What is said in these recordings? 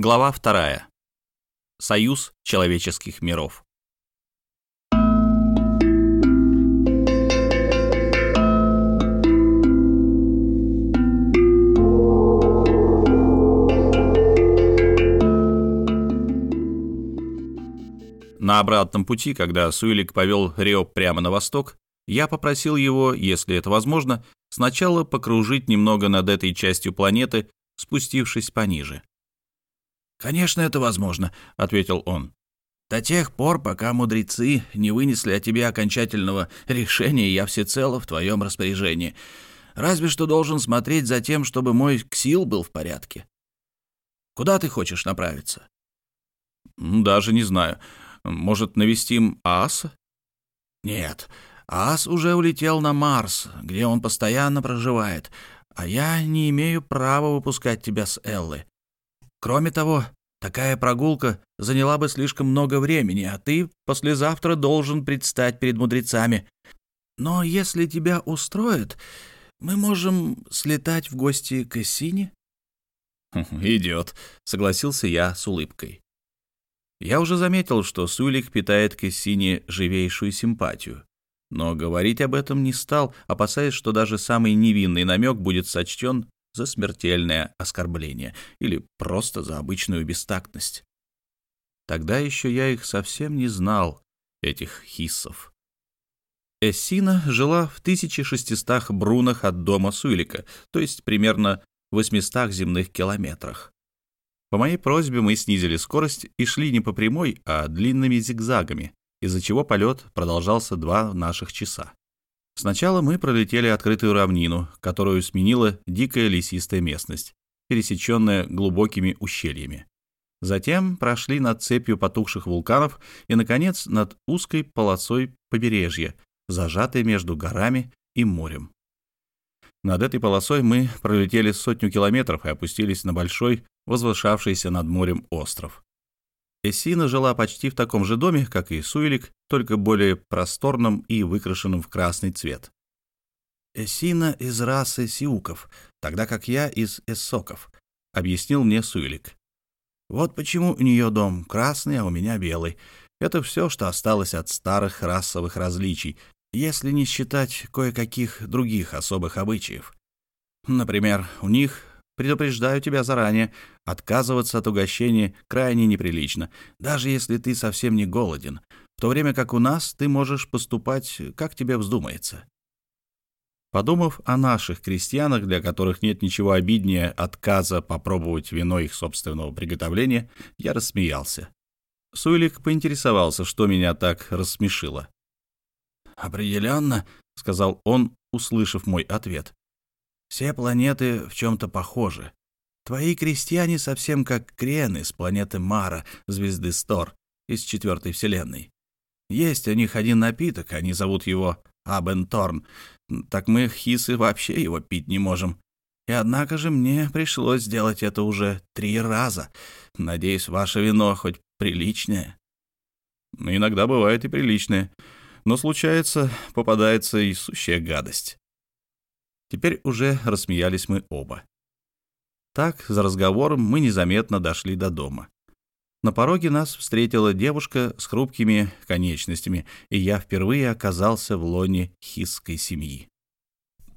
Глава вторая. Союз человеческих миров. На обратном пути, когда Суэлик повел Рио прямо на восток, я попросил его, если это возможно, сначала покружить немного над этой частью планеты, спустившись пониже. «Конечно, это возможно», — ответил он. «До тех пор, пока мудрецы не вынесли о тебе окончательного решения, я всецело в твоем распоряжении. Разве что должен смотреть за тем, чтобы мой ксил был в порядке. Куда ты хочешь направиться?» «Даже не знаю. Может, навестим Ааса?» «Нет, Аас уже улетел на Марс, где он постоянно проживает, а я не имею права выпускать тебя с Эллы. Кроме того, такая прогулка заняла бы слишком много времени, а ты послезавтра должен предстать перед мудрецами. Но если тебя устроит, мы можем слетать в гости к Эссине?» «Идет», — согласился я с улыбкой. Я уже заметил, что Сулик питает к Эссине живейшую симпатию, но говорить об этом не стал, опасаясь, что даже самый невинный намек будет сочтен за смертельное оскорбление или просто за обычную бестактность. Тогда еще я их совсем не знал, этих хиссов. Эссина жила в 1600 брунах от дома Суэлика, то есть примерно в 800 земных километрах. По моей просьбе мы снизили скорость и шли не по прямой, а длинными зигзагами, из-за чего полет продолжался два наших часа. Сначала мы пролетели открытую равнину, которую сменила дикая лесистая местность, пересеченная глубокими ущельями. Затем прошли над цепью потухших вулканов и, наконец, над узкой полосой побережья, зажатой между горами и морем. Над этой полосой мы пролетели сотню километров и опустились на большой, возвышавшийся над морем остров. Эссина жила почти в таком же доме, как и Суэлик, только более просторном и выкрашенном в красный цвет. «Эссина из расы сиуков, тогда как я из эссоков», — объяснил мне Суэлик. «Вот почему у нее дом красный, а у меня белый. Это все, что осталось от старых расовых различий, если не считать кое-каких других особых обычаев. Например, у них Предупреждаю тебя заранее, отказываться от угощения крайне неприлично, даже если ты совсем не голоден, в то время как у нас ты можешь поступать, как тебе вздумается. Подумав о наших крестьянах, для которых нет ничего обиднее отказа попробовать вино их собственного приготовления, я рассмеялся. Суэлик поинтересовался, что меня так рассмешило. «Определенно», — сказал он, услышав мой ответ, все планеты в чем-то похожи. Твои крестьяне совсем как крены с планеты Мара, звезды Стор, из четвертой вселенной. Есть у них один напиток, они зовут его Абенторн. Так мы, хисы, вообще его пить не можем. И однако же мне пришлось сделать это уже три раза. Надеюсь, ваше вино хоть приличное. Иногда бывает и приличное, но случается, попадается и сущая гадость. Теперь уже рассмеялись мы оба. Так, за разговором мы незаметно дошли до дома. На пороге нас встретила девушка с хрупкими конечностями, и я впервые оказался в лоне хисской семьи.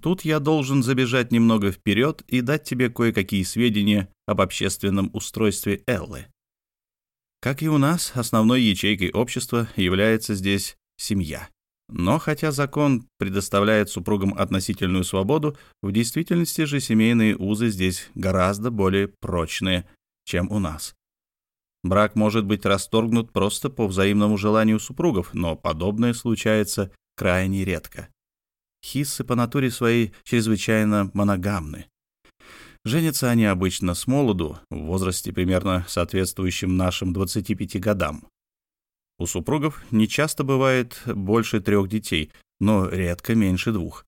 Тут я должен забежать немного вперед и дать тебе кое-какие сведения об общественном устройстве Эллы. Как и у нас, основной ячейкой общества является здесь семья. Но хотя закон предоставляет супругам относительную свободу, в действительности же семейные узы здесь гораздо более прочные, чем у нас. Брак может быть расторгнут просто по взаимному желанию супругов, но подобное случается крайне редко. Хиссы по натуре своей чрезвычайно моногамны. Женятся они обычно с молоду, в возрасте примерно соответствующем нашим 25 годам. У супругов нечасто бывает больше трех детей, но редко меньше двух.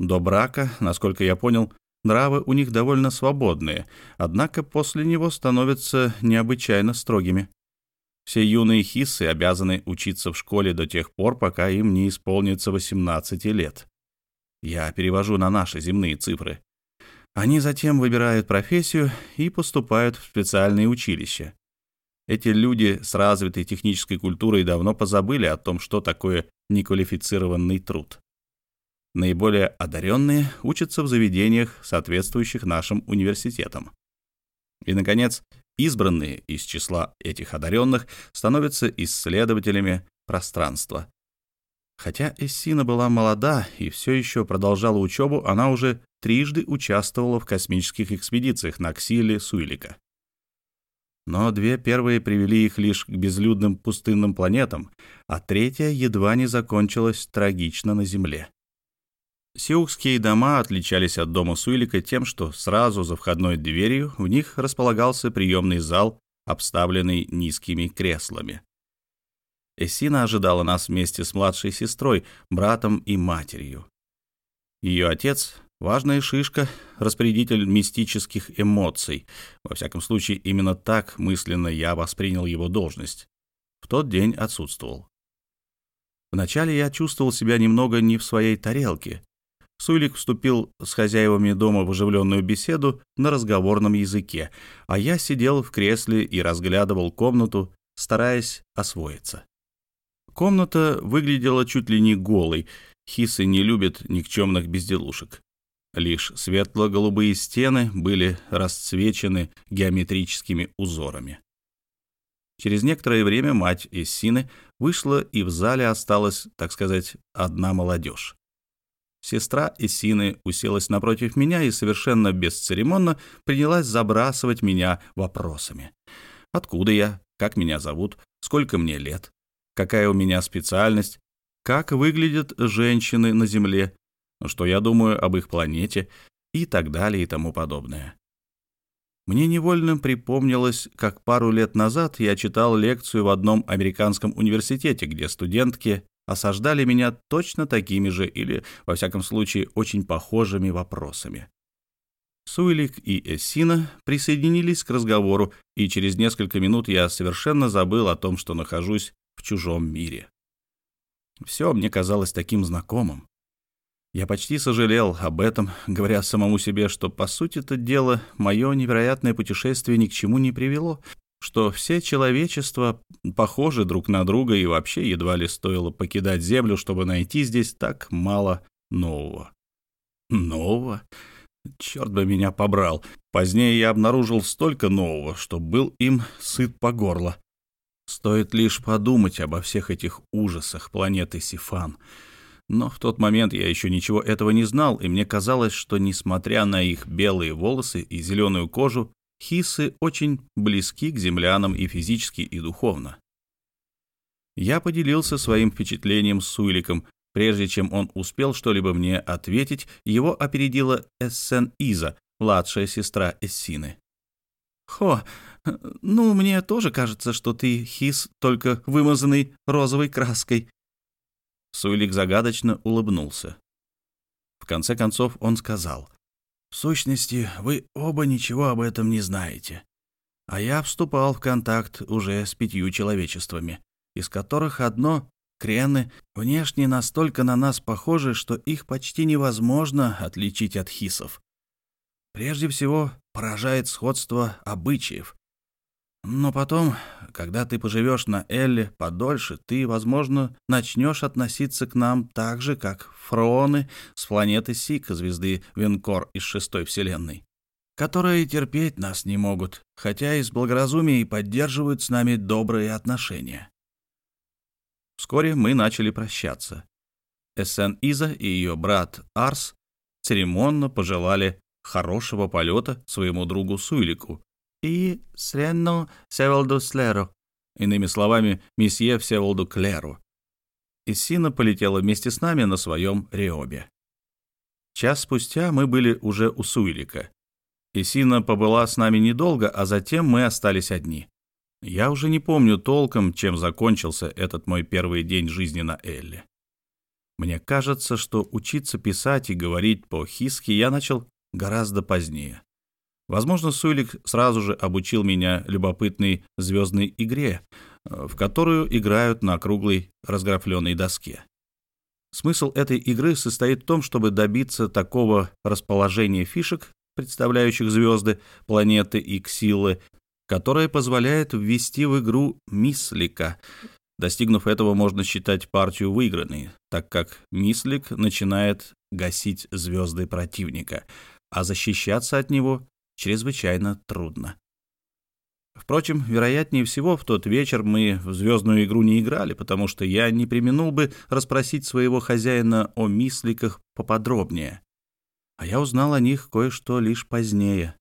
До брака, насколько я понял, нравы у них довольно свободные, однако после него становятся необычайно строгими. Все юные хиссы обязаны учиться в школе до тех пор, пока им не исполнится 18 лет. Я перевожу на наши земные цифры. Они затем выбирают профессию и поступают в специальные училища. Эти люди с развитой технической культурой давно позабыли о том, что такое неквалифицированный труд. Наиболее одаренные учатся в заведениях, соответствующих нашим университетам. И, наконец, избранные из числа этих одаренных становятся исследователями пространства. Хотя Эссина была молода и все еще продолжала учебу, она уже трижды участвовала в космических экспедициях на Ксиле Суилика. Но две первые привели их лишь к безлюдным пустынным планетам, а третья едва не закончилась трагично на Земле. Сиукские дома отличались от дома Суилика тем, что сразу за входной дверью в них располагался приемный зал, обставленный низкими креслами. Эссина ожидала нас вместе с младшей сестрой, братом и матерью. Ее отец, важная шишка, распорядитель мистических эмоций, во всяком случае именно так мысленно я воспринял его должность, в тот день отсутствовал. Вначале я чувствовал себя немного не в своей тарелке, Суйлик вступил с хозяевами дома в оживленную беседу на разговорном языке, а я сидел в кресле и разглядывал комнату, стараясь освоиться. Комната выглядела чуть ли не голой, хисы не любят никчемных безделушек. Лишь светло-голубые стены были расцвечены геометрическими узорами. Через некоторое время мать Эссины вышла, и в зале осталась, так сказать, одна молодежь. Сестра Исины уселась напротив меня и совершенно бесцеремонно принялась забрасывать меня вопросами. Откуда я? Как меня зовут? Сколько мне лет? Какая у меня специальность? Как выглядят женщины на Земле? Что я думаю об их планете? И так далее и тому подобное. Мне невольно припомнилось, как пару лет назад я читал лекцию в одном американском университете, где студентки осаждали меня точно такими же или, во всяком случае, очень похожими вопросами. Суэлик и Эссина присоединились к разговору, и через несколько минут я совершенно забыл о том, что нахожусь в чужом мире. Все мне казалось таким знакомым. Я почти сожалел об этом, говоря самому себе, что, по сути это дело, мое невероятное путешествие ни к чему не привело, что все человечество похожи друг на друга и вообще едва ли стоило покидать Землю, чтобы найти здесь так мало нового. Нового? Черт бы меня побрал. Позднее я обнаружил столько нового, что был им сыт по горло. Стоит лишь подумать обо всех этих ужасах планеты Сифан. Но в тот момент я еще ничего этого не знал, и мне казалось, что, несмотря на их белые волосы и зеленую кожу, хисы очень близки к землянам и физически, и духовно. Я поделился своим впечатлением с Суиликом. Прежде чем он успел что-либо мне ответить, его опередила Эссен Иза, младшая сестра Эссины. «Хо, ну, мне тоже кажется, что ты хис, только вымазанный розовой краской». Суилик загадочно улыбнулся. В конце концов он сказал, в сущности, вы оба ничего об этом не знаете. А я вступал в контакт уже с пятью человечествами, из которых одно — крены, внешне настолько на нас похожи, что их почти невозможно отличить от хисов. Прежде всего, поражает сходство обычаев. Но потом, когда ты поживешь на Элле подольше, ты, возможно, начнешь относиться к нам так же, как фроны с планеты Сика, звезды Венкор из шестой вселенной, которые терпеть нас не могут, хотя из благоразумия и поддерживают с нами добрые отношения. Вскоре мы начали прощаться. Эссен Иза и ее брат Арс церемонно пожелали хорошего полета своему другу Суйлику, и Сренну Севолду Слеру, иными словами, месье Всеволоду Клеру. И Сина полетела вместе с нами на своем Реобе. Час спустя мы были уже у Суилика. Исина побыла с нами недолго, а затем мы остались одни. Я уже не помню толком, чем закончился этот мой первый день жизни на Элле. Мне кажется, что учиться писать и говорить по-хиски я начал гораздо позднее. Возможно, Суэлик сразу же обучил меня любопытной звездной игре, э, в которую играют на круглой разграфленной доске. Смысл этой игры состоит в том, чтобы добиться такого расположения фишек, представляющих звезды, планеты и ксилы, которая позволяет ввести в игру мислика. Достигнув этого, можно считать партию выигранной, так как мислик начинает гасить звезды противника, а защищаться от него чрезвычайно трудно. Впрочем, вероятнее всего, в тот вечер мы в звездную игру не играли, потому что я не применул бы расспросить своего хозяина о мисликах поподробнее. А я узнал о них кое-что лишь позднее.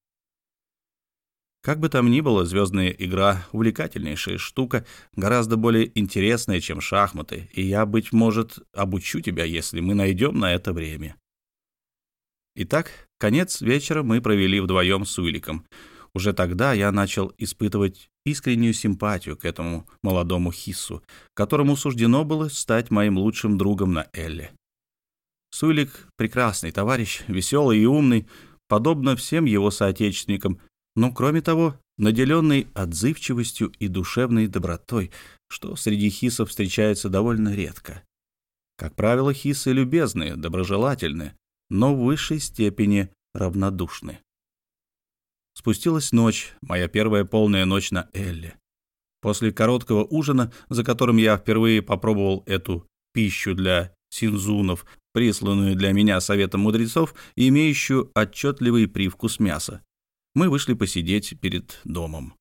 Как бы там ни было, звездная игра — увлекательнейшая штука, гораздо более интересная, чем шахматы, и я, быть может, обучу тебя, если мы найдем на это время. Итак, конец вечера мы провели вдвоем с Уиликом — уже тогда я начал испытывать искреннюю симпатию к этому молодому Хиссу, которому суждено было стать моим лучшим другом на Элле. Суйлик — прекрасный товарищ, веселый и умный, подобно всем его соотечественникам, но, кроме того, наделенный отзывчивостью и душевной добротой, что среди хисов встречается довольно редко. Как правило, хисы любезные, доброжелательны, но в высшей степени равнодушны. Спустилась ночь, моя первая полная ночь на Элле. После короткого ужина, за которым я впервые попробовал эту пищу для синзунов, присланную для меня советом мудрецов имеющую отчетливый привкус мяса, мы вышли посидеть перед домом.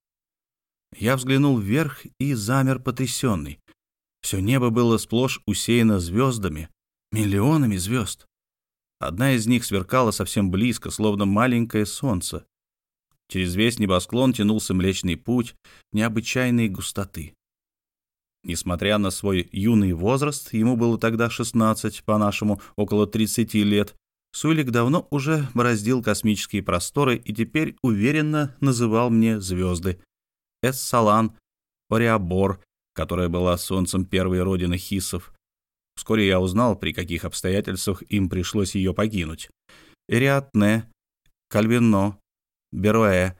Я взглянул вверх и замер потрясенный. Все небо было сплошь усеяно звездами, миллионами звезд. Одна из них сверкала совсем близко, словно маленькое солнце, Через весь небосклон тянулся Млечный Путь необычайной густоты. Несмотря на свой юный возраст, ему было тогда 16, по-нашему около 30 лет, Сулик давно уже бороздил космические просторы и теперь уверенно называл мне звезды. Эссалан, Ориабор, которая была солнцем первой родины хисов. Вскоре я узнал, при каких обстоятельствах им пришлось ее погинуть. Эриатне, Кальвино, Беруэ,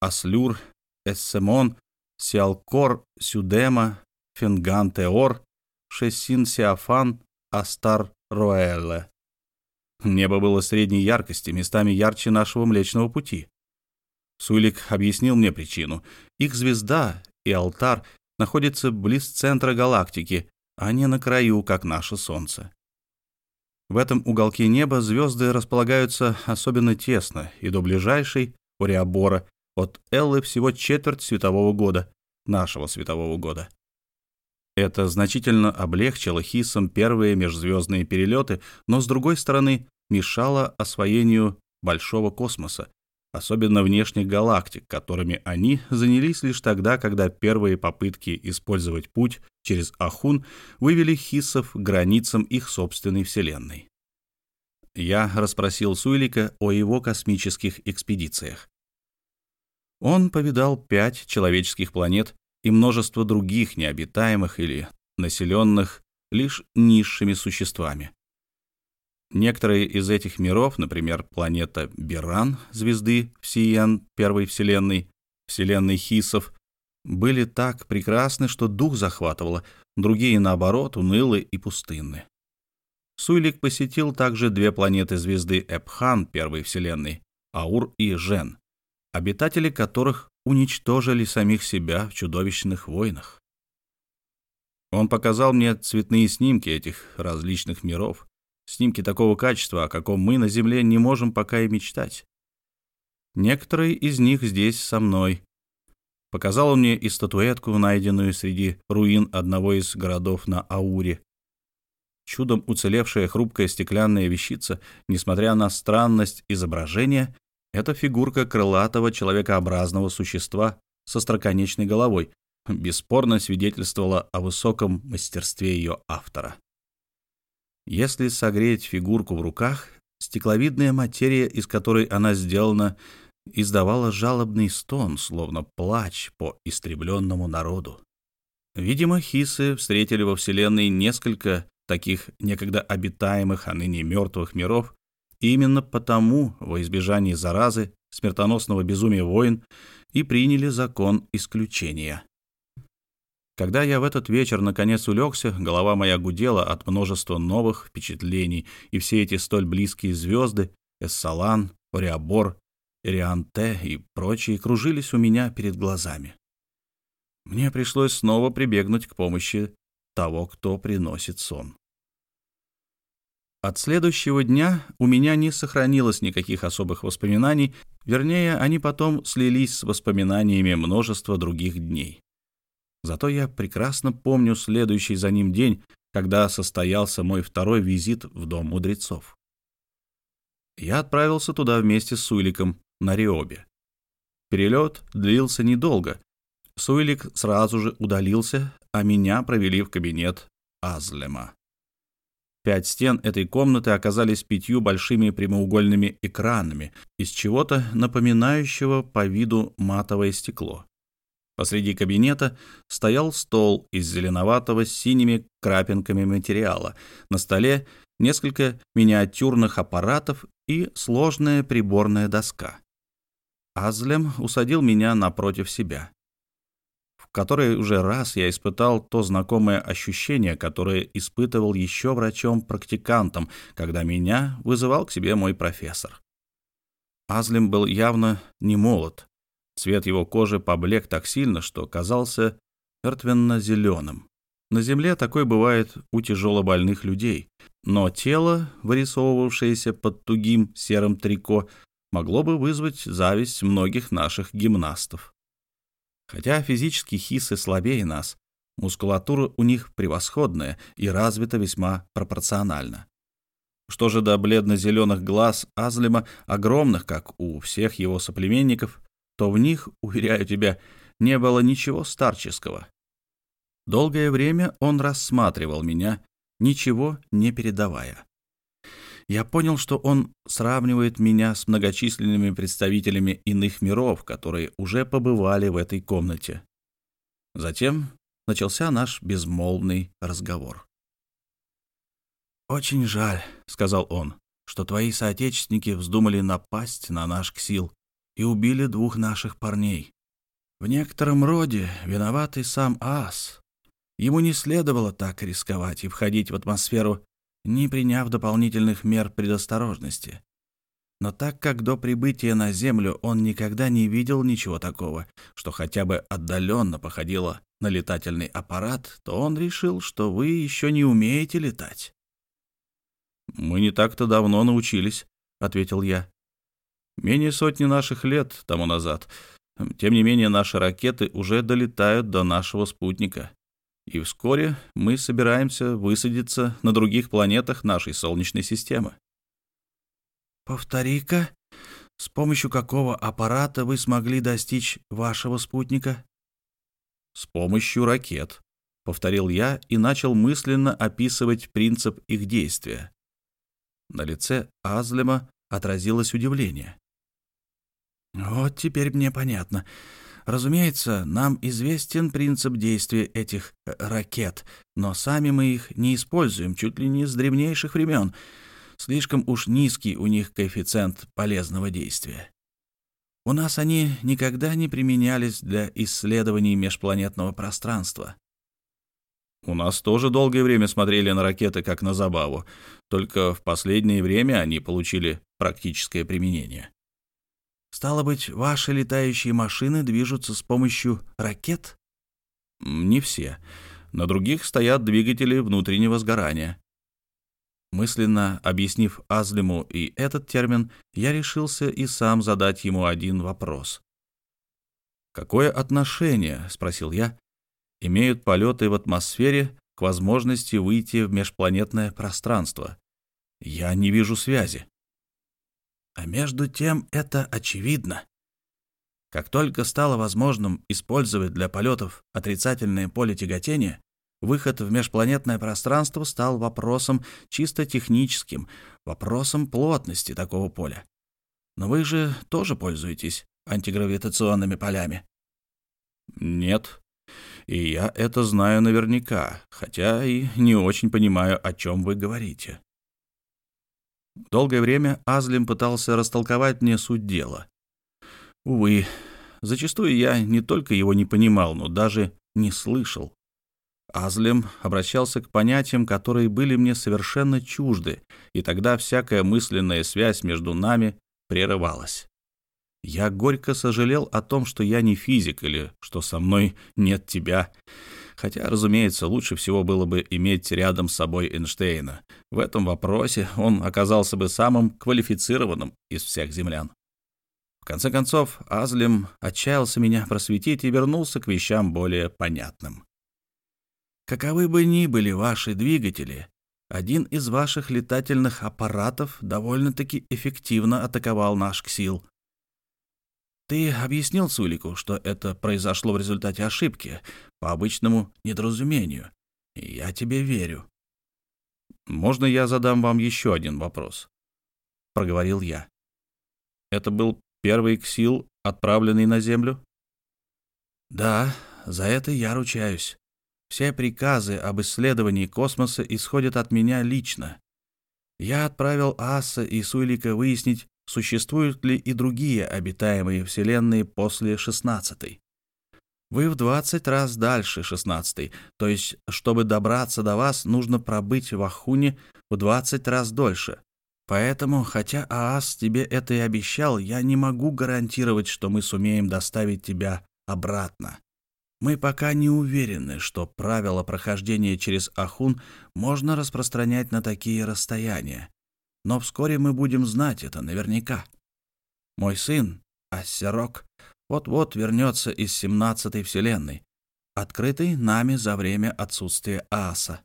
Аслюр, Эссемон, Сиалкор, Сюдема, Фенгантеор, Шессин Сиафан, Астар Роэле. Небо было средней яркости, местами ярче нашего Млечного Пути. Суйлик объяснил мне причину. Их звезда и алтарь находятся близ центра галактики, а не на краю, как наше Солнце. В этом уголке неба звезды располагаются особенно тесно, и до ближайшей, Ориабора, от Эллы всего четверть светового года, нашего светового года. Это значительно облегчило Хиссам первые межзвездные перелеты, но, с другой стороны, мешало освоению большого космоса, особенно внешних галактик, которыми они занялись лишь тогда, когда первые попытки использовать путь через Ахун вывели хиссов к границам их собственной Вселенной. Я расспросил Суйлика о его космических экспедициях. Он повидал пять человеческих планет и множество других необитаемых или населенных лишь низшими существами. Некоторые из этих миров, например, планета Биран, звезды Всиян Первой Вселенной, Вселенной Хисов, были так прекрасны, что дух захватывало, другие, наоборот, унылы и пустынны. Суйлик посетил также две планеты звезды Эпхан Первой Вселенной, Аур и Жен, обитатели которых уничтожили самих себя в чудовищных войнах. Он показал мне цветные снимки этих различных миров, снимки такого качества, о каком мы на Земле не можем пока и мечтать. Некоторые из них здесь со мной, Показал он мне и статуэтку, найденную среди руин одного из городов на Ауре. Чудом уцелевшая хрупкая стеклянная вещица, несмотря на странность изображения, это фигурка крылатого человекообразного существа со строконечной головой, бесспорно свидетельствовала о высоком мастерстве ее автора. Если согреть фигурку в руках, стекловидная материя, из которой она сделана, издавала жалобный стон, словно плач по истребленному народу. Видимо, хисы встретили во Вселенной несколько таких некогда обитаемых, а ныне мертвых миров, именно потому, во избежании заразы, смертоносного безумия войн, и приняли закон исключения. Когда я в этот вечер наконец улегся, голова моя гудела от множества новых впечатлений, и все эти столь близкие звезды — Эссалан, Ориабор, Ирианте и прочие кружились у меня перед глазами. Мне пришлось снова прибегнуть к помощи того, кто приносит сон. От следующего дня у меня не сохранилось никаких особых воспоминаний, вернее, они потом слились с воспоминаниями множества других дней. Зато я прекрасно помню следующий за ним день, когда состоялся мой второй визит в Дом мудрецов. Я отправился туда вместе с Суйликом на Риобе. Перелет длился недолго. Суйлик сразу же удалился, а меня провели в кабинет Азлема. Пять стен этой комнаты оказались пятью большими прямоугольными экранами из чего-то напоминающего по виду матовое стекло. Посреди кабинета стоял стол из зеленоватого с синими крапинками материала. На столе несколько миниатюрных аппаратов и сложная приборная доска. Азлем усадил меня напротив себя. В который уже раз я испытал то знакомое ощущение, которое испытывал еще врачом-практикантом, когда меня вызывал к себе мой профессор. Азлем был явно не молод, Цвет его кожи поблек так сильно, что казался мертвенно-зеленым. На Земле такой бывает у тяжелобольных людей, но тело, вырисовывавшееся под тугим серым трико, могло бы вызвать зависть многих наших гимнастов. Хотя физически хисы слабее нас, мускулатура у них превосходная и развита весьма пропорционально. Что же до бледно-зеленых глаз Азлема, огромных, как у всех его соплеменников, то в них, уверяю тебя, не было ничего старческого. Долгое время он рассматривал меня, ничего не передавая. Я понял, что он сравнивает меня с многочисленными представителями иных миров, которые уже побывали в этой комнате. Затем начался наш безмолвный разговор. «Очень жаль», — сказал он, — «что твои соотечественники вздумали напасть на наш Ксил и убили двух наших парней. В некотором роде виноватый сам Ас. Ему не следовало так рисковать и входить в атмосферу, не приняв дополнительных мер предосторожности. Но так как до прибытия на Землю он никогда не видел ничего такого, что хотя бы отдаленно походило на летательный аппарат, то он решил, что вы еще не умеете летать. «Мы не так-то давно научились», — ответил я. Менее сотни наших лет тому назад. Тем не менее, наши ракеты уже долетают до нашего спутника. И вскоре мы собираемся высадиться на других планетах нашей Солнечной системы. «Повтори-ка, с помощью какого аппарата вы смогли достичь вашего спутника?» «С помощью ракет», — повторил я и начал мысленно описывать принцип их действия. На лице Азлема отразилось удивление. Вот теперь мне понятно. Разумеется, нам известен принцип действия этих э, ракет, но сами мы их не используем чуть ли не с древнейших времен. Слишком уж низкий у них коэффициент полезного действия. У нас они никогда не применялись для исследований межпланетного пространства. У нас тоже долгое время смотрели на ракеты как на забаву, только в последнее время они получили практическое применение. Стало быть, ваши летающие машины движутся с помощью ракет? Не все. На других стоят двигатели внутреннего сгорания. Мысленно объяснив Азлиму и этот термин, я решился и сам задать ему один вопрос. «Какое отношение, — спросил я, — имеют полеты в атмосфере к возможности выйти в межпланетное пространство? Я не вижу связи». А между тем это очевидно. Как только стало возможным использовать для полетов отрицательное поле тяготения, выход в межпланетное пространство стал вопросом чисто техническим, вопросом плотности такого поля. Но вы же тоже пользуетесь антигравитационными полями. Нет. И я это знаю наверняка, хотя и не очень понимаю, о чем вы говорите. Долгое время Азлим пытался растолковать мне суть дела. Увы, зачастую я не только его не понимал, но даже не слышал. Азлим обращался к понятиям, которые были мне совершенно чужды, и тогда всякая мысленная связь между нами прерывалась. Я горько сожалел о том, что я не физик или что со мной нет тебя. Хотя, разумеется, лучше всего было бы иметь рядом с собой Эйнштейна. В этом вопросе он оказался бы самым квалифицированным из всех землян. В конце концов, Азлем отчаялся меня просветить и вернулся к вещам более понятным. Каковы бы ни были ваши двигатели, один из ваших летательных аппаратов довольно-таки эффективно атаковал наш КСИЛ. Ты объяснил Сулику, что это произошло в результате ошибки, по обычному недоразумению. Я тебе верю. «Можно я задам вам еще один вопрос?» — проговорил я. «Это был первый КСИЛ, отправленный на Землю?» «Да, за это я ручаюсь. Все приказы об исследовании космоса исходят от меня лично. Я отправил Аса и Суйлика выяснить, существуют ли и другие обитаемые вселенные после шестнадцатой. Вы в двадцать раз дальше шестнадцатой, то есть, чтобы добраться до вас, нужно пробыть в Ахуне в двадцать раз дольше. Поэтому, хотя Аас тебе это и обещал, я не могу гарантировать, что мы сумеем доставить тебя обратно. Мы пока не уверены, что правило прохождения через Ахун можно распространять на такие расстояния. Но вскоре мы будем знать это наверняка. Мой сын, Ассерок, вот-вот вернется из семнадцатой вселенной, открытой нами за время отсутствия Ааса.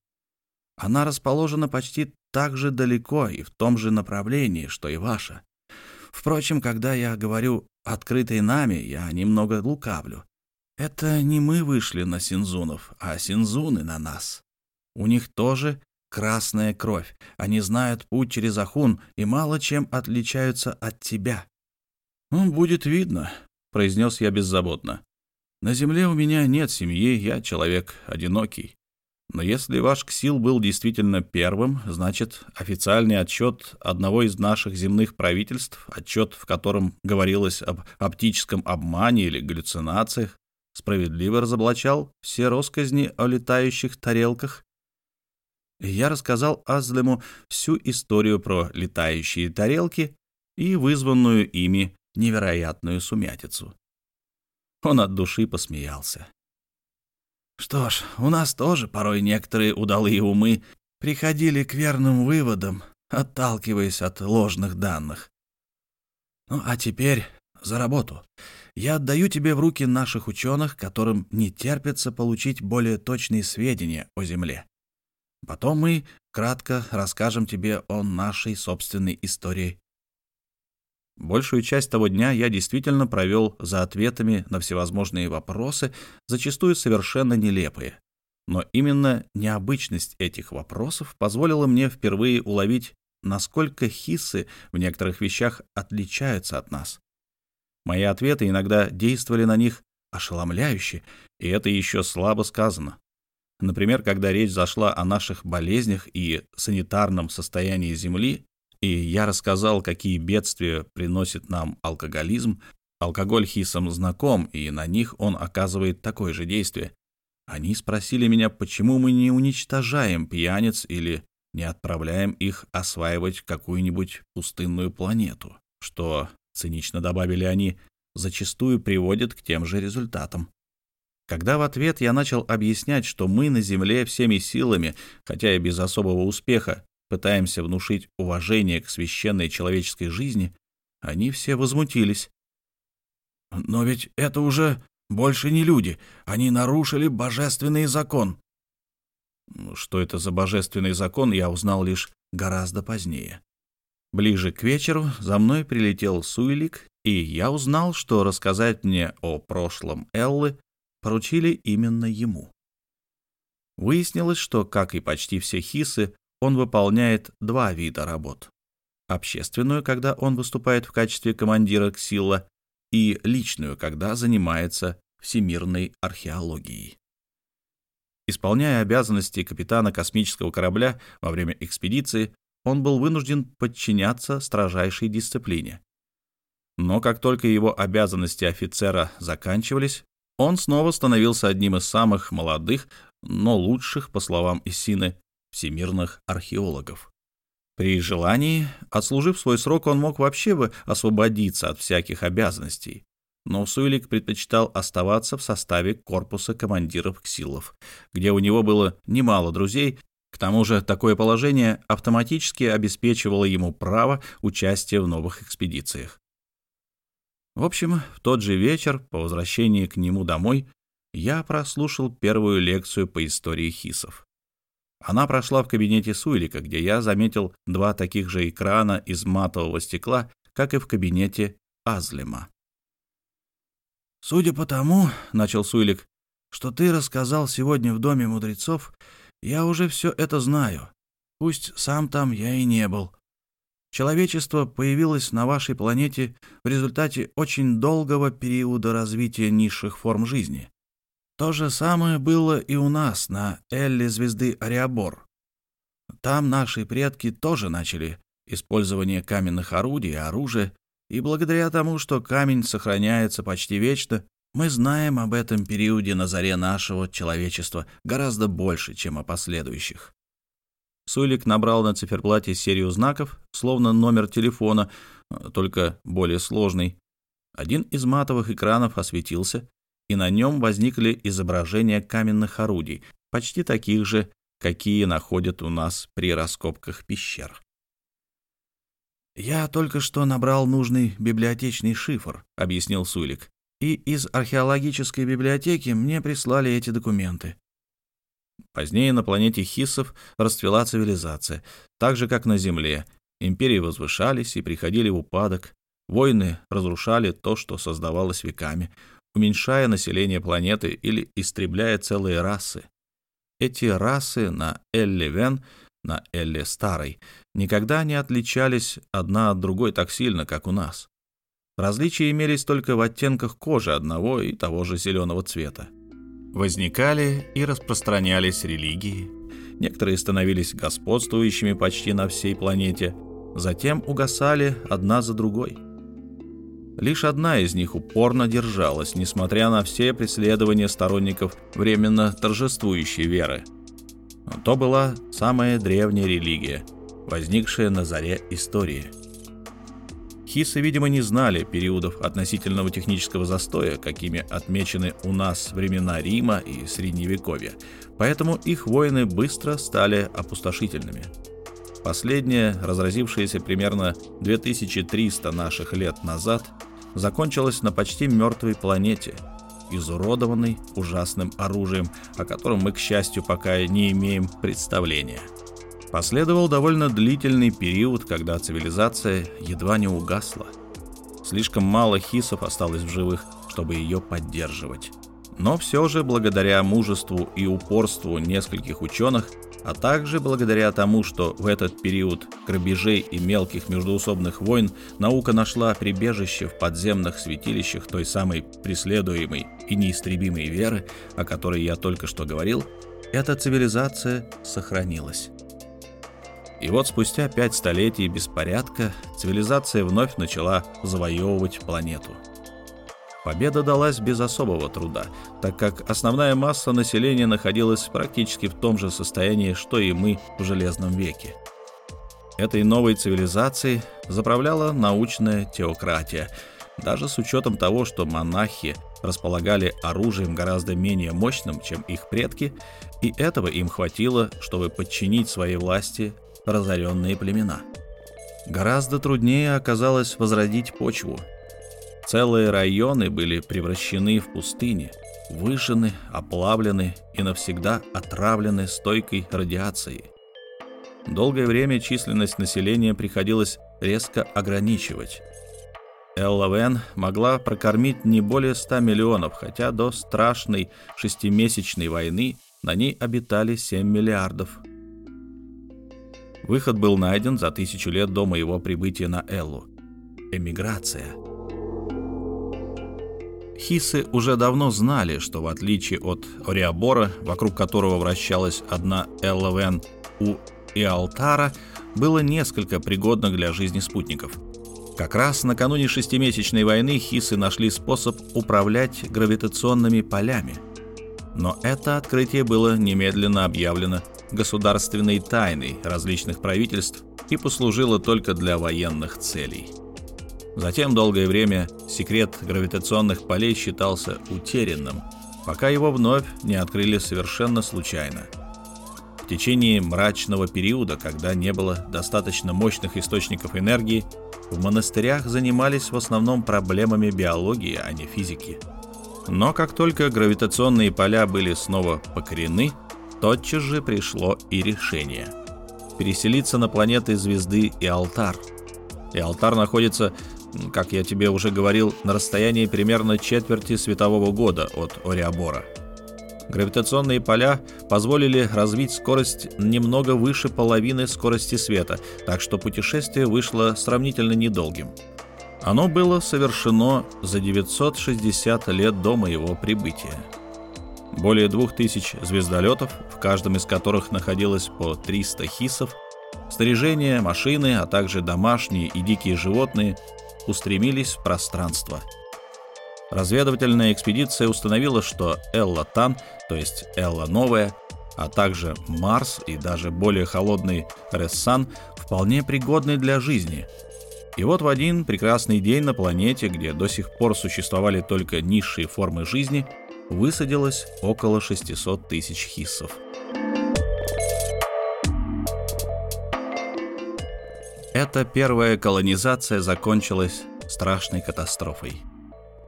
Она расположена почти так же далеко и в том же направлении, что и ваша. Впрочем, когда я говорю «открытой нами», я немного лукавлю. Это не мы вышли на синзунов, а синзуны на нас. У них тоже красная кровь. Они знают путь через Ахун и мало чем отличаются от тебя. «Ну, будет видно», — произнес я беззаботно. «На земле у меня нет семьи, я человек одинокий. Но если ваш Ксил был действительно первым, значит, официальный отчет одного из наших земных правительств, отчет, в котором говорилось об оптическом обмане или галлюцинациях, справедливо разоблачал все росказни о летающих тарелках. я рассказал Азлему всю историю про летающие тарелки и вызванную ими невероятную сумятицу. Он от души посмеялся. Что ж, у нас тоже порой некоторые удалые умы приходили к верным выводам, отталкиваясь от ложных данных. Ну а теперь за работу. Я отдаю тебе в руки наших ученых, которым не терпится получить более точные сведения о Земле. Потом мы кратко расскажем тебе о нашей собственной истории. Большую часть того дня я действительно провел за ответами на всевозможные вопросы, зачастую совершенно нелепые. Но именно необычность этих вопросов позволила мне впервые уловить, насколько хиссы в некоторых вещах отличаются от нас. Мои ответы иногда действовали на них ошеломляюще, и это еще слабо сказано. Например, когда речь зашла о наших болезнях и санитарном состоянии Земли, и я рассказал, какие бедствия приносит нам алкоголизм, алкоголь хисам знаком, и на них он оказывает такое же действие. Они спросили меня, почему мы не уничтожаем пьяниц или не отправляем их осваивать какую-нибудь пустынную планету, что цинично добавили они, зачастую приводит к тем же результатам. Когда в ответ я начал объяснять, что мы на Земле всеми силами, хотя и без особого успеха, пытаемся внушить уважение к священной человеческой жизни, они все возмутились. «Но ведь это уже больше не люди, они нарушили божественный закон». Что это за божественный закон, я узнал лишь гораздо позднее. Ближе к вечеру за мной прилетел Суэлик, и я узнал, что рассказать мне о прошлом Эллы поручили именно ему. Выяснилось, что, как и почти все хисы, он выполняет два вида работ. Общественную, когда он выступает в качестве командира КСИЛа, и личную, когда занимается всемирной археологией. Исполняя обязанности капитана космического корабля во время экспедиции, он был вынужден подчиняться строжайшей дисциплине. Но как только его обязанности офицера заканчивались, он снова становился одним из самых молодых, но лучших, по словам Исины, всемирных археологов. При желании, отслужив свой срок, он мог вообще бы освободиться от всяких обязанностей. Но Суэлик предпочитал оставаться в составе корпуса командиров ксилов, где у него было немало друзей, к тому же такое положение автоматически обеспечивало ему право участия в новых экспедициях. В общем, в тот же вечер, по возвращении к нему домой, я прослушал первую лекцию по истории хисов. Она прошла в кабинете Суэлика, где я заметил два таких же экрана из матового стекла, как и в кабинете Азлема. «Судя по тому, — начал Суэлик, — что ты рассказал сегодня в Доме мудрецов, я уже все это знаю. Пусть сам там я и не был. Человечество появилось на вашей планете в результате очень долгого периода развития низших форм жизни. То же самое было и у нас на Элле звезды Ариабор. Там наши предки тоже начали использование каменных орудий и оружия, и благодаря тому, что камень сохраняется почти вечно, мы знаем об этом периоде на заре нашего человечества гораздо больше, чем о последующих. Суэлик набрал на циферблате серию знаков, словно номер телефона, только более сложный. Один из матовых экранов осветился, и на нем возникли изображения каменных орудий, почти таких же, какие находят у нас при раскопках пещер. «Я только что набрал нужный библиотечный шифр», — объяснил Сулик, «и из археологической библиотеки мне прислали эти документы». Позднее на планете Хиссов расцвела цивилизация, так же, как на Земле. Империи возвышались и приходили в упадок. Войны разрушали то, что создавалось веками уменьшая население планеты или истребляя целые расы. Эти расы на Элле Вен, на Элле Старой, никогда не отличались одна от другой так сильно, как у нас. Различия имелись только в оттенках кожи одного и того же зеленого цвета. Возникали и распространялись религии. Некоторые становились господствующими почти на всей планете, затем угасали одна за другой – Лишь одна из них упорно держалась, несмотря на все преследования сторонников временно торжествующей веры. Но то была самая древняя религия, возникшая на заре истории. Хисы, видимо, не знали периодов относительного технического застоя, какими отмечены у нас времена Рима и Средневековья, поэтому их войны быстро стали опустошительными. Последняя, разразившаяся примерно 2300 наших лет назад, закончилась на почти мертвой планете, изуродованной ужасным оружием, о котором мы, к счастью, пока не имеем представления. Последовал довольно длительный период, когда цивилизация едва не угасла. Слишком мало хисов осталось в живых, чтобы ее поддерживать. Но все же, благодаря мужеству и упорству нескольких ученых, а также благодаря тому, что в этот период грабежей и мелких междуусобных войн наука нашла прибежище в подземных святилищах той самой преследуемой и неистребимой веры, о которой я только что говорил, эта цивилизация сохранилась. И вот спустя пять столетий беспорядка цивилизация вновь начала завоевывать планету – Победа далась без особого труда, так как основная масса населения находилась практически в том же состоянии, что и мы в Железном веке. Этой новой цивилизацией заправляла научная теократия, даже с учетом того, что монахи располагали оружием гораздо менее мощным, чем их предки, и этого им хватило, чтобы подчинить своей власти разоренные племена. Гораздо труднее оказалось возродить почву – Целые районы были превращены в пустыни, выжжены, оплавлены и навсегда отравлены стойкой радиацией. Долгое время численность населения приходилось резко ограничивать. Эллавен могла прокормить не более 100 миллионов, хотя до страшной шестимесячной войны на ней обитали 7 миллиардов. Выход был найден за тысячу лет до моего прибытия на Эллу. Эмиграция – Хисы уже давно знали, что в отличие от Ориабора, вокруг которого вращалась одна ЛВН, у Иалтара было несколько пригодных для жизни спутников. Как раз накануне шестимесячной войны хисы нашли способ управлять гравитационными полями. Но это открытие было немедленно объявлено государственной тайной различных правительств и послужила только для военных целей. Затем долгое время секрет гравитационных полей считался утерянным, пока его вновь не открыли совершенно случайно. В течение мрачного периода, когда не было достаточно мощных источников энергии, в монастырях занимались в основном проблемами биологии, а не физики. Но как только гравитационные поля были снова покорены, тотчас же пришло и решение – переселиться на планеты звезды и алтар. И алтар находится как я тебе уже говорил, на расстоянии примерно четверти светового года от Ориабора. Гравитационные поля позволили развить скорость немного выше половины скорости света, так что путешествие вышло сравнительно недолгим. Оно было совершено за 960 лет до моего прибытия. Более 2000 звездолетов, в каждом из которых находилось по 300 хисов, снаряжение, машины, а также домашние и дикие животные устремились в пространство. Разведывательная экспедиция установила, что Элла Тан, то есть Элла Новая, а также Марс и даже более холодный Рессан вполне пригодны для жизни. И вот в один прекрасный день на планете, где до сих пор существовали только низшие формы жизни, высадилось около 600 тысяч хиссов. Эта первая колонизация закончилась страшной катастрофой.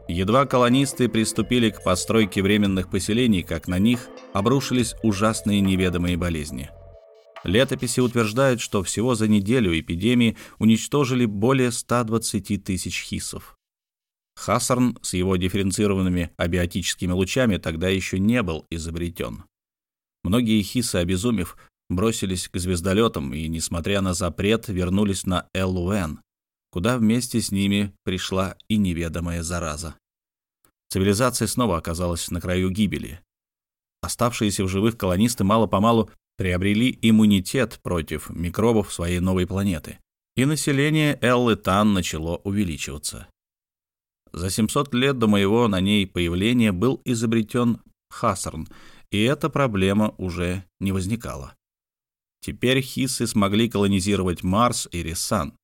Едва колонисты приступили к постройке временных поселений, как на них обрушились ужасные неведомые болезни. Летописи утверждают, что всего за неделю эпидемии уничтожили более 120 тысяч хисов. Хассарн с его дифференцированными абиотическими лучами тогда еще не был изобретен. Многие хисы, обезумев, бросились к звездолетам и, несмотря на запрет, вернулись на Элуэн, куда вместе с ними пришла и неведомая зараза. Цивилизация снова оказалась на краю гибели. Оставшиеся в живых колонисты мало-помалу приобрели иммунитет против микробов своей новой планеты, и население Эллы Тан начало увеличиваться. За 700 лет до моего на ней появления был изобретен Хассарн, и эта проблема уже не возникала. Теперь хиссы смогли колонизировать Марс и Рессан.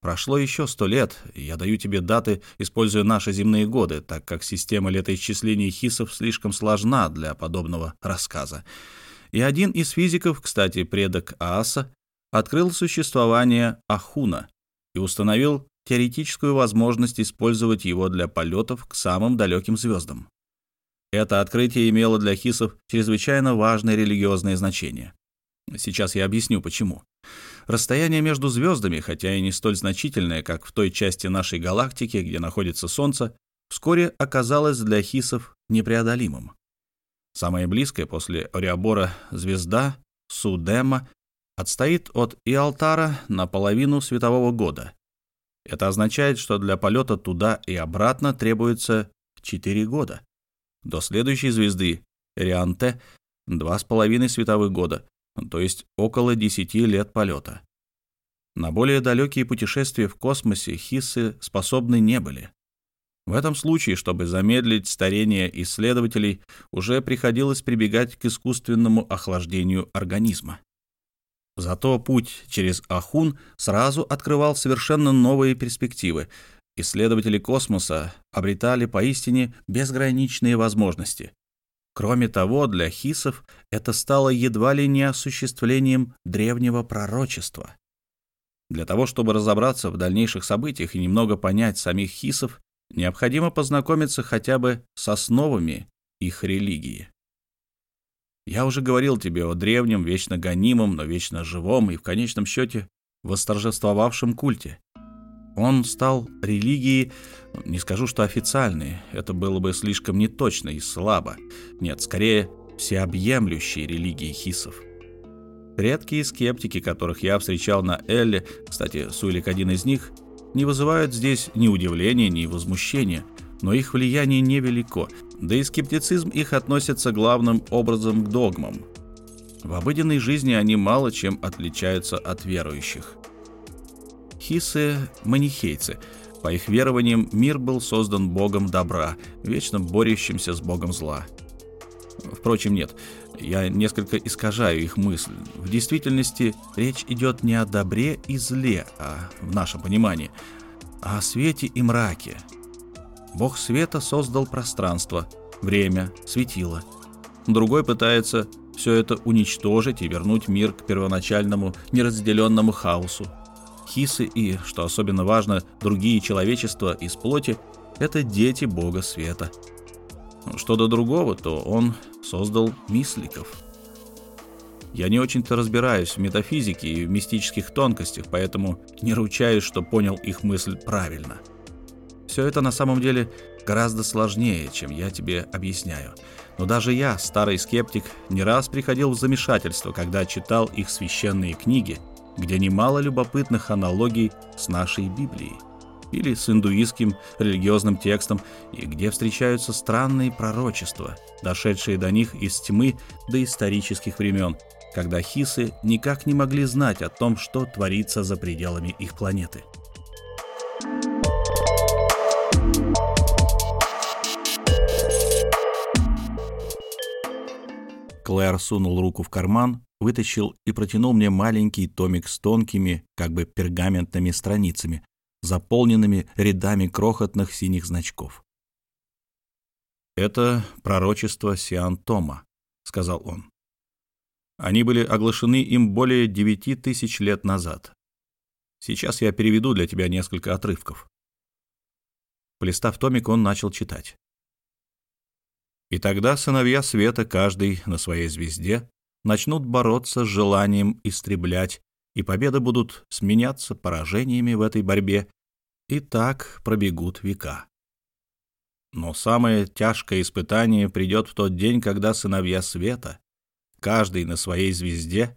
Прошло еще сто лет, я даю тебе даты, используя наши земные годы, так как система летоисчисления хисов слишком сложна для подобного рассказа. И один из физиков, кстати, предок Ааса, открыл существование Ахуна и установил теоретическую возможность использовать его для полетов к самым далеким звездам. Это открытие имело для хисов чрезвычайно важное религиозное значение. Сейчас я объясню, почему. Расстояние между звездами, хотя и не столь значительное, как в той части нашей галактики, где находится Солнце, вскоре оказалось для хисов непреодолимым. Самая близкая после Ориабора звезда, Судема, отстоит от Иалтара на половину светового года. Это означает, что для полета туда и обратно требуется 4 года. До следующей звезды, Рианте, 2,5 световых года, то есть около 10 лет полета. На более далекие путешествия в космосе хиссы способны не были. В этом случае, чтобы замедлить старение исследователей, уже приходилось прибегать к искусственному охлаждению организма. Зато путь через Ахун сразу открывал совершенно новые перспективы. Исследователи космоса обретали поистине безграничные возможности. Кроме того, для хисов это стало едва ли не осуществлением древнего пророчества. Для того, чтобы разобраться в дальнейших событиях и немного понять самих хисов, необходимо познакомиться хотя бы с основами их религии. Я уже говорил тебе о древнем, вечно гонимом, но вечно живом и, в конечном счете, восторжествовавшем культе. Он стал религией, не скажу, что официальной, это было бы слишком неточно и слабо. Нет, скорее, всеобъемлющей религией хисов. Редкие скептики, которых я встречал на Элле, кстати, Суэлик один из них, не вызывают здесь ни удивления, ни возмущения, но их влияние невелико, да и скептицизм их относится главным образом к догмам. В обыденной жизни они мало чем отличаются от верующих. Хисы — манихейцы. По их верованиям, мир был создан богом добра, вечно борющимся с богом зла. Впрочем, нет, я несколько искажаю их мысль. В действительности речь идет не о добре и зле, а в нашем понимании, а о свете и мраке. Бог света создал пространство, время, светило. Другой пытается все это уничтожить и вернуть мир к первоначальному неразделенному хаосу. Хисы и, что особенно важно, другие человечества из плоти — это дети Бога Света. Что до другого, то он создал мисликов. Я не очень-то разбираюсь в метафизике и в мистических тонкостях, поэтому не ручаюсь, что понял их мысль правильно. Все это на самом деле гораздо сложнее, чем я тебе объясняю. Но даже я, старый скептик, не раз приходил в замешательство, когда читал их священные книги, где немало любопытных аналогий с нашей Библией или с индуистским религиозным текстом, и где встречаются странные пророчества, дошедшие до них из тьмы до исторических времен, когда хисы никак не могли знать о том, что творится за пределами их планеты. Клэр сунул руку в карман, вытащил и протянул мне маленький томик с тонкими, как бы пергаментными страницами, заполненными рядами крохотных синих значков. «Это пророчество Сиан-Тома», — сказал он. «Они были оглашены им более девяти тысяч лет назад. Сейчас я переведу для тебя несколько отрывков». Полистав томик, он начал читать. И тогда сыновья света, каждый на своей звезде, начнут бороться с желанием истреблять, и победы будут сменяться поражениями в этой борьбе, и так пробегут века. Но самое тяжкое испытание придет в тот день, когда сыновья света, каждый на своей звезде,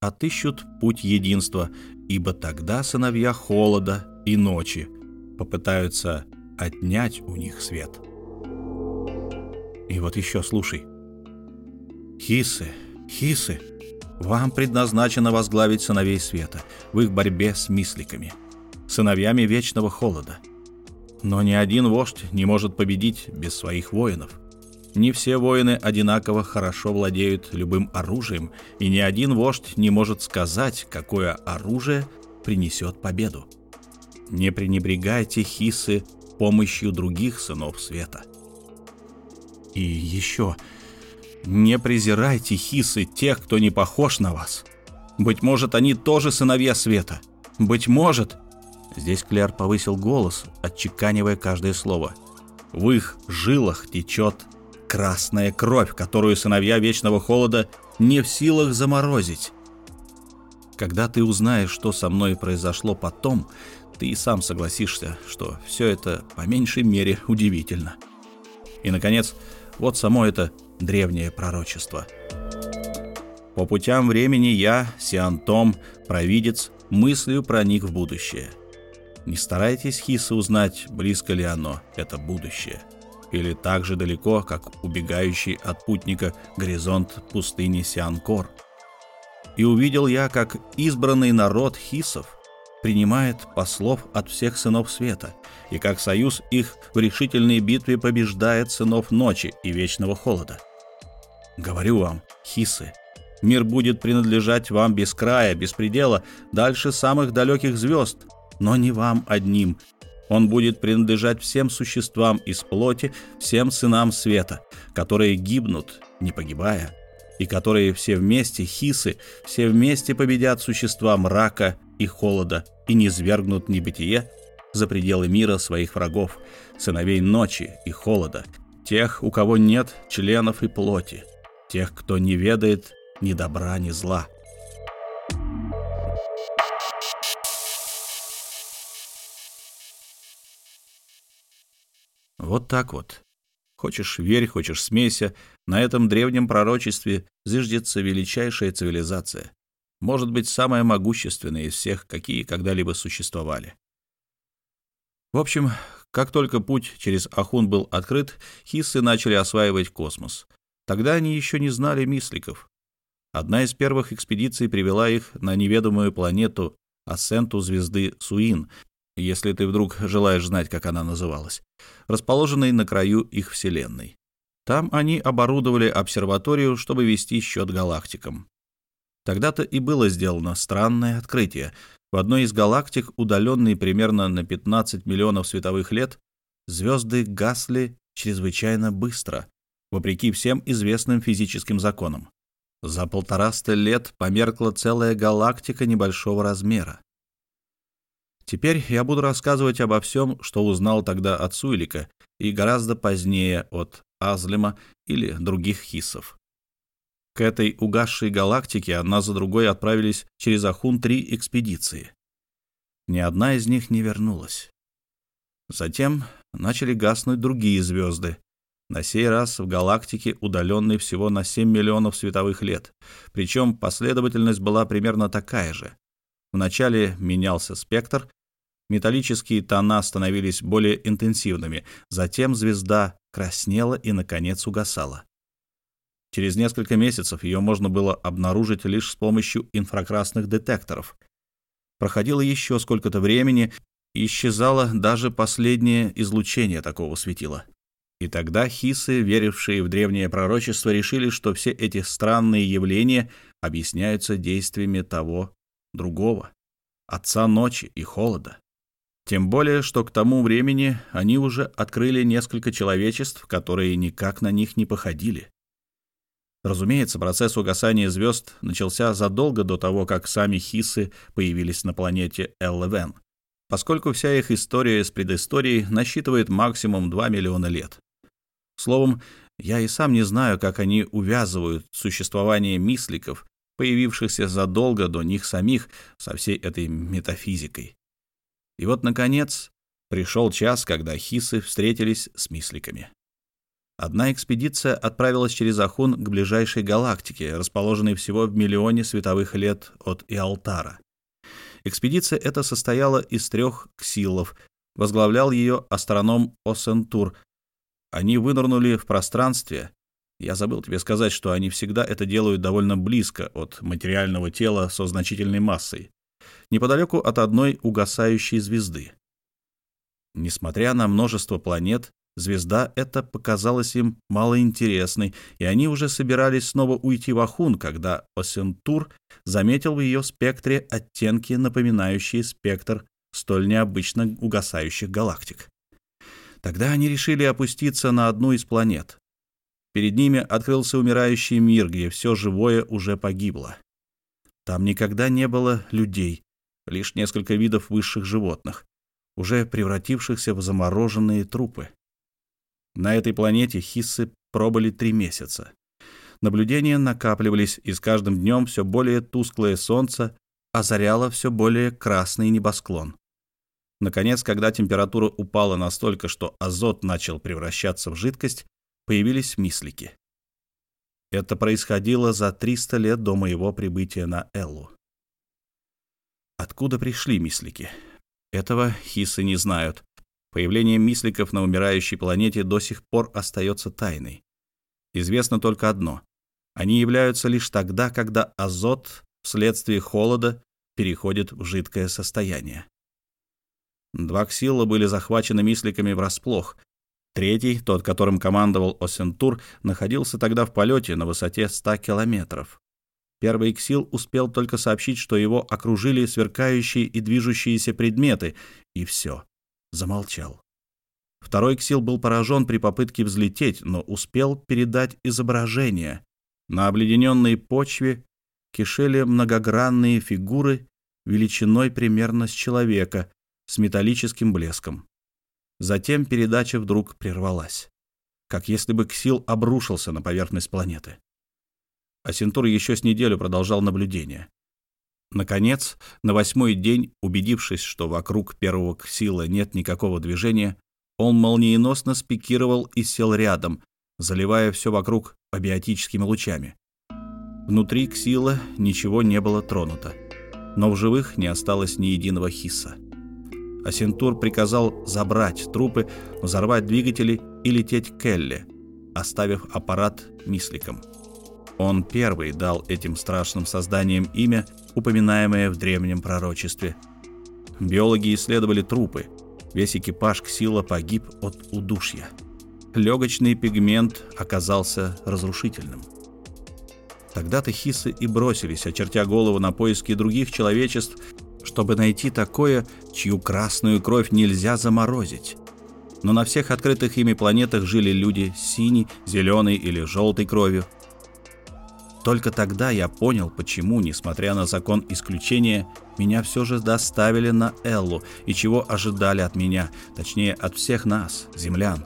отыщут путь единства, ибо тогда сыновья холода и ночи попытаются отнять у них свет. И вот еще слушай. Хисы, хисы, вам предназначено возглавить сыновей света в их борьбе с мисликами, сыновьями вечного холода. Но ни один вождь не может победить без своих воинов. Не все воины одинаково хорошо владеют любым оружием, и ни один вождь не может сказать, какое оружие принесет победу. Не пренебрегайте хисы помощью других сынов света. И еще, не презирайте хисы тех, кто не похож на вас. Быть может, они тоже сыновья света. Быть может... Здесь Клер повысил голос, отчеканивая каждое слово. В их жилах течет красная кровь, которую сыновья Вечного Холода не в силах заморозить. Когда ты узнаешь, что со мной произошло потом, ты и сам согласишься, что все это по меньшей мере удивительно. И, наконец, вот само это древнее пророчество. По путям времени я, Сиантом, провидец, мыслью проник в будущее. Не старайтесь, Хиса, узнать, близко ли оно, это будущее, или так же далеко, как убегающий от путника горизонт пустыни Сианкор. И увидел я, как избранный народ Хисов принимает послов от всех сынов света, и как союз их в решительной битве побеждает сынов ночи и вечного холода. Говорю вам, хисы, мир будет принадлежать вам без края, без предела, дальше самых далеких звезд, но не вам одним. Он будет принадлежать всем существам из плоти, всем сынам света, которые гибнут, не погибая, и которые все вместе, хисы, все вместе победят существа мрака и холода и не свергнут небытие за пределы мира своих врагов, сыновей ночи и холода, тех, у кого нет членов и плоти, тех, кто не ведает ни добра, ни зла. Вот так вот. Хочешь верь, хочешь смейся, на этом древнем пророчестве зиждется величайшая цивилизация. Может быть, самая могущественная из всех, какие когда-либо существовали. В общем, как только путь через Ахун был открыт, хиссы начали осваивать космос. Тогда они еще не знали мисликов. Одна из первых экспедиций привела их на неведомую планету Ассенту звезды Суин, если ты вдруг желаешь знать, как она называлась, расположенной на краю их Вселенной. Там они оборудовали обсерваторию, чтобы вести счет галактикам. Тогда-то и было сделано странное открытие. В одной из галактик, удаленной примерно на 15 миллионов световых лет, звезды гасли чрезвычайно быстро, вопреки всем известным физическим законам. За полтораста лет померкла целая галактика небольшого размера. Теперь я буду рассказывать обо всем, что узнал тогда от Суэлика и гораздо позднее от Азлема или других хиссов. К этой угасшей галактике одна за другой отправились через Ахун три экспедиции. Ни одна из них не вернулась. Затем начали гаснуть другие звезды, на сей раз в галактике, удаленной всего на 7 миллионов световых лет. Причем последовательность была примерно такая же. Вначале менялся спектр, металлические тона становились более интенсивными, затем звезда краснела и, наконец, угасала. Через несколько месяцев ее можно было обнаружить лишь с помощью инфракрасных детекторов. Проходило еще сколько-то времени, исчезало даже последнее излучение такого светила. И тогда хисы, верившие в древнее пророчество, решили, что все эти странные явления объясняются действиями того другого, отца ночи и холода. Тем более, что к тому времени они уже открыли несколько человечеств, которые никак на них не походили. Разумеется, процесс угасания звезд начался задолго до того, как сами хисы появились на планете Эллевен, поскольку вся их история с предысторией насчитывает максимум 2 миллиона лет. Словом, я и сам не знаю, как они увязывают существование мисликов, появившихся задолго до них самих, со всей этой метафизикой. И вот, наконец, пришел час, когда хисы встретились с мисликами. Одна экспедиция отправилась через Ахун к ближайшей галактике, расположенной всего в миллионе световых лет от Иалтара. Экспедиция эта состояла из трех ксилов. Возглавлял ее астроном Осентур, они вынырнули в пространстве. Я забыл тебе сказать, что они всегда это делают довольно близко от материального тела со значительной массой, неподалеку от одной угасающей звезды. Несмотря на множество планет, звезда эта показалась им малоинтересной, и они уже собирались снова уйти в Ахун, когда Осентур заметил в ее спектре оттенки, напоминающие спектр столь необычно угасающих галактик. Тогда они решили опуститься на одну из планет. Перед ними открылся умирающий мир, где все живое уже погибло. Там никогда не было людей, лишь несколько видов высших животных, уже превратившихся в замороженные трупы. На этой планете хиссы пробыли три месяца. Наблюдения накапливались, и с каждым днем все более тусклое солнце озаряло все более красный небосклон. Наконец, когда температура упала настолько, что азот начал превращаться в жидкость, появились мислики. Это происходило за 300 лет до моего прибытия на Эллу. Откуда пришли мислики? Этого хисы не знают. Появление мисликов на умирающей планете до сих пор остается тайной. Известно только одно. Они являются лишь тогда, когда азот вследствие холода переходит в жидкое состояние. Два ксила были захвачены мисликами врасплох. Третий, тот, которым командовал Осентур, находился тогда в полете на высоте 100 километров. Первый ксил успел только сообщить, что его окружили сверкающие и движущиеся предметы, и все. Замолчал. Второй ксил был поражен при попытке взлететь, но успел передать изображение. На обледененной почве кишели многогранные фигуры величиной примерно с человека, с металлическим блеском. Затем передача вдруг прервалась, как если бы Ксил обрушился на поверхность планеты. Асентур еще с неделю продолжал наблюдение. Наконец, на восьмой день, убедившись, что вокруг первого Ксила нет никакого движения, он молниеносно спикировал и сел рядом, заливая все вокруг абиотическими лучами. Внутри Ксила ничего не было тронуто, но в живых не осталось ни единого хисса. Асентур приказал забрать трупы, взорвать двигатели и лететь к Келли, оставив аппарат мисликам. Он первый дал этим страшным созданиям имя, упоминаемое в древнем пророчестве. Биологи исследовали трупы. Весь экипаж Ксила погиб от удушья. легочный пигмент оказался разрушительным. Тогда-то хисы и бросились, очертя голову на поиски других человечеств, чтобы найти такое, чью красную кровь нельзя заморозить. Но на всех открытых ими планетах жили люди с синей, зеленой или желтой кровью. Только тогда я понял, почему, несмотря на закон исключения, меня все же доставили на Эллу и чего ожидали от меня, точнее от всех нас, землян.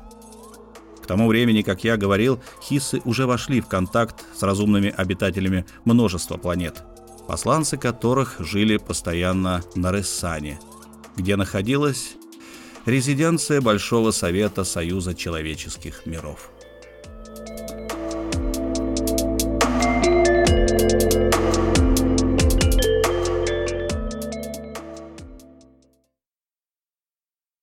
К тому времени, как я говорил, хиссы уже вошли в контакт с разумными обитателями множества планет, посланцы которых жили постоянно на Рессане, где находилась резиденция Большого Совета Союза Человеческих Миров.